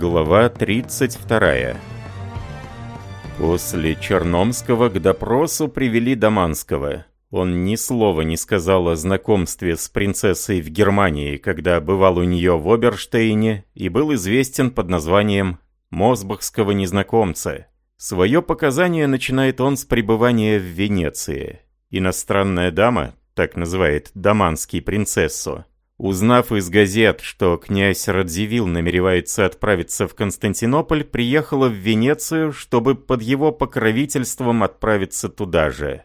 Глава 32 После Черномского к допросу привели Даманского. Он ни слова не сказал о знакомстве с принцессой в Германии, когда бывал у нее в Оберштейне и был известен под названием «Мосбахского незнакомца». Свое показание начинает он с пребывания в Венеции. Иностранная дама, так называет Даманский принцессу, Узнав из газет, что князь Радзивилл намеревается отправиться в Константинополь, приехала в Венецию, чтобы под его покровительством отправиться туда же.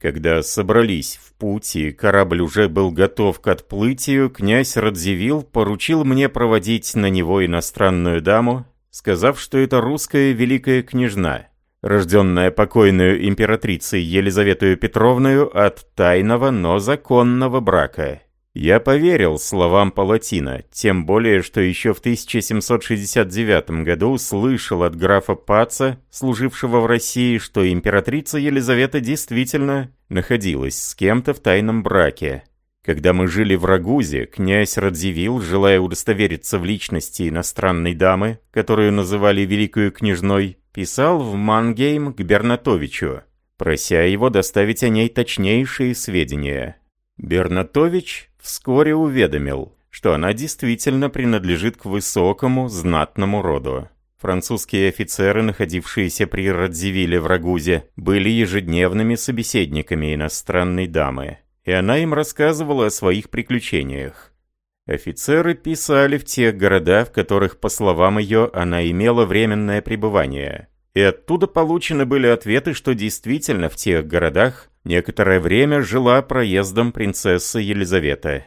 Когда собрались в путь и корабль уже был готов к отплытию, князь Радзивилл поручил мне проводить на него иностранную даму, сказав, что это русская великая княжна, рожденная покойную императрицей Елизаветою Петровною от тайного, но законного брака. Я поверил словам Палатина, тем более, что еще в 1769 году слышал от графа Паца, служившего в России, что императрица Елизавета действительно находилась с кем-то в тайном браке. Когда мы жили в Рагузе, князь Радзивилл, желая удостовериться в личности иностранной дамы, которую называли Великую Княжной, писал в Мангейм к Бернатовичу, прося его доставить о ней точнейшие сведения. Бернатович вскоре уведомил, что она действительно принадлежит к высокому, знатному роду. Французские офицеры, находившиеся при Радзивилле в Рагузе, были ежедневными собеседниками иностранной дамы, и она им рассказывала о своих приключениях. Офицеры писали в тех городах, в которых, по словам ее, она имела временное пребывание. И оттуда получены были ответы, что действительно в тех городах некоторое время жила проездом принцесса Елизавета.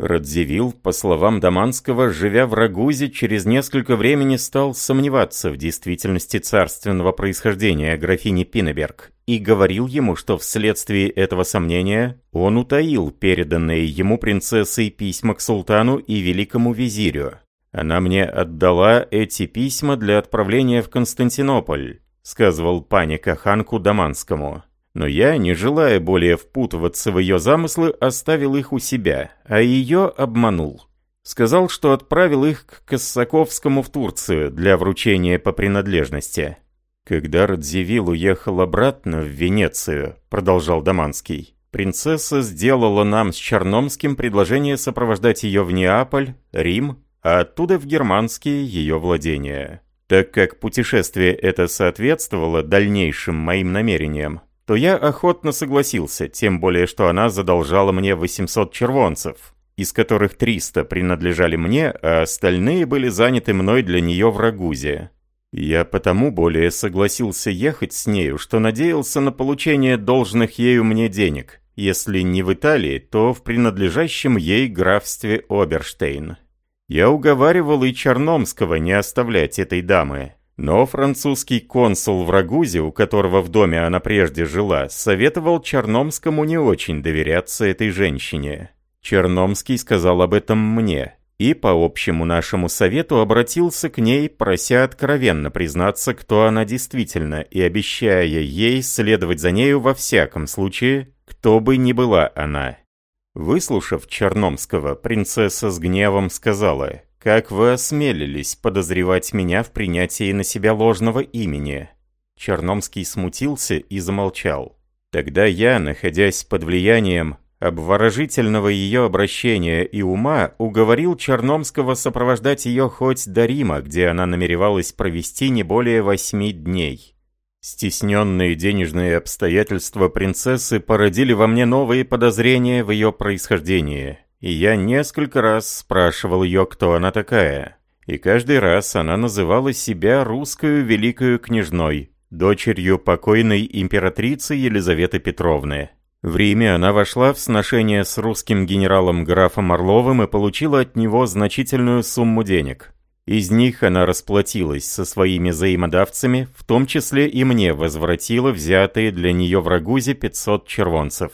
Радзивилл, по словам Даманского, живя в Рагузе, через несколько времени стал сомневаться в действительности царственного происхождения графини Пинеберг и говорил ему, что вследствие этого сомнения он утаил переданные ему принцессой письма к султану и великому визирю. «Она мне отдала эти письма для отправления в Константинополь», сказывал паника Ханку Даманскому. Но я, не желая более впутываться в ее замыслы, оставил их у себя, а ее обманул. Сказал, что отправил их к Кассаковскому в Турцию для вручения по принадлежности. Когда Радзивилл уехал обратно в Венецию, продолжал Даманский, принцесса сделала нам с Черномским предложение сопровождать ее в Неаполь, Рим, а оттуда в германские ее владения. Так как путешествие это соответствовало дальнейшим моим намерениям, то я охотно согласился, тем более что она задолжала мне 800 червонцев, из которых 300 принадлежали мне, а остальные были заняты мной для нее в Рагузе. Я потому более согласился ехать с нею, что надеялся на получение должных ею мне денег, если не в Италии, то в принадлежащем ей графстве Оберштейн. Я уговаривал и Черномского не оставлять этой дамы, но французский консул в Рагузе, у которого в доме она прежде жила, советовал Черномскому не очень доверяться этой женщине. Черномский сказал об этом мне, и по общему нашему совету обратился к ней, прося откровенно признаться, кто она действительно, и обещая ей следовать за нею во всяком случае, кто бы ни была она. Выслушав Черномского, принцесса с гневом сказала «Как вы осмелились подозревать меня в принятии на себя ложного имени?» Черномский смутился и замолчал. Тогда я, находясь под влиянием обворожительного ее обращения и ума, уговорил Черномского сопровождать ее хоть до Рима, где она намеревалась провести не более восьми дней. Стесненные денежные обстоятельства принцессы породили во мне новые подозрения в ее происхождении и я несколько раз спрашивал ее, кто она такая. И каждый раз она называла себя русскую великою княжной, дочерью покойной императрицы Елизаветы Петровны. В Риме она вошла в сношение с русским генералом графом Орловым и получила от него значительную сумму денег. Из них она расплатилась со своими взаимодавцами, в том числе и мне возвратила взятые для нее в Рагузе 500 червонцев.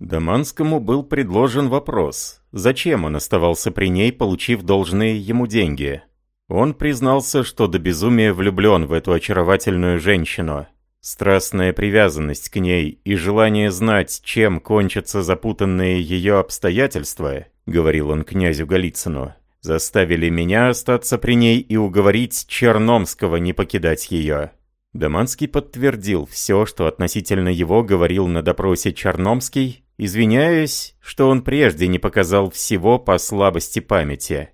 Даманскому был предложен вопрос, зачем он оставался при ней, получив должные ему деньги. Он признался, что до безумия влюблен в эту очаровательную женщину. Страстная привязанность к ней и желание знать, чем кончатся запутанные ее обстоятельства, говорил он князю Голицыну, заставили меня остаться при ней и уговорить Черномского не покидать ее. Даманский подтвердил все, что относительно его говорил на допросе Черномский, извиняясь, что он прежде не показал всего по слабости памяти.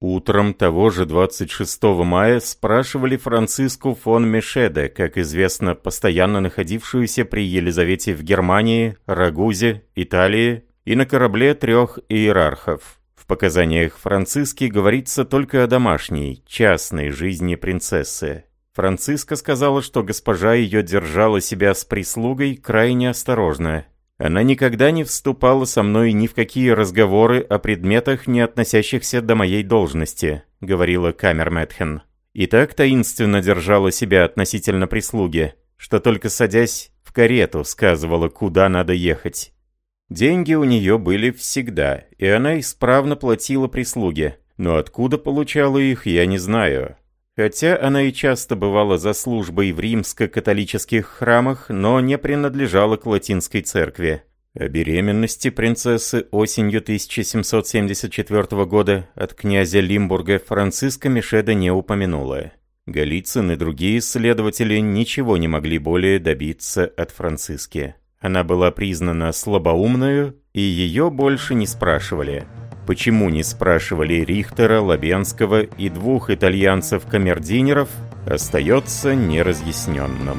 Утром того же 26 мая спрашивали Франциску фон Мешеде, как известно, постоянно находившуюся при Елизавете в Германии, Рагузе, Италии и на корабле трех иерархов. В показаниях Франциски говорится только о домашней, частной жизни принцессы. Франциска сказала, что госпожа ее держала себя с прислугой крайне осторожно. Она никогда не вступала со мной ни в какие разговоры о предметах, не относящихся до моей должности, говорила Камерметхен. И так таинственно держала себя относительно прислуги, что только садясь в карету сказывала, куда надо ехать. Деньги у нее были всегда, и она исправно платила прислуге, но откуда получала их, я не знаю. Хотя она и часто бывала за службой в римско-католических храмах, но не принадлежала к латинской церкви. О беременности принцессы осенью 1774 года от князя Лимбурга Франциска Мишеда не упомянула. Голицын и другие исследователи ничего не могли более добиться от Франциски. Она была признана слабоумную, и ее больше не спрашивали. Почему не спрашивали Рихтера, Лабенского и двух итальянцев-камердинеров, остается неразъясненным.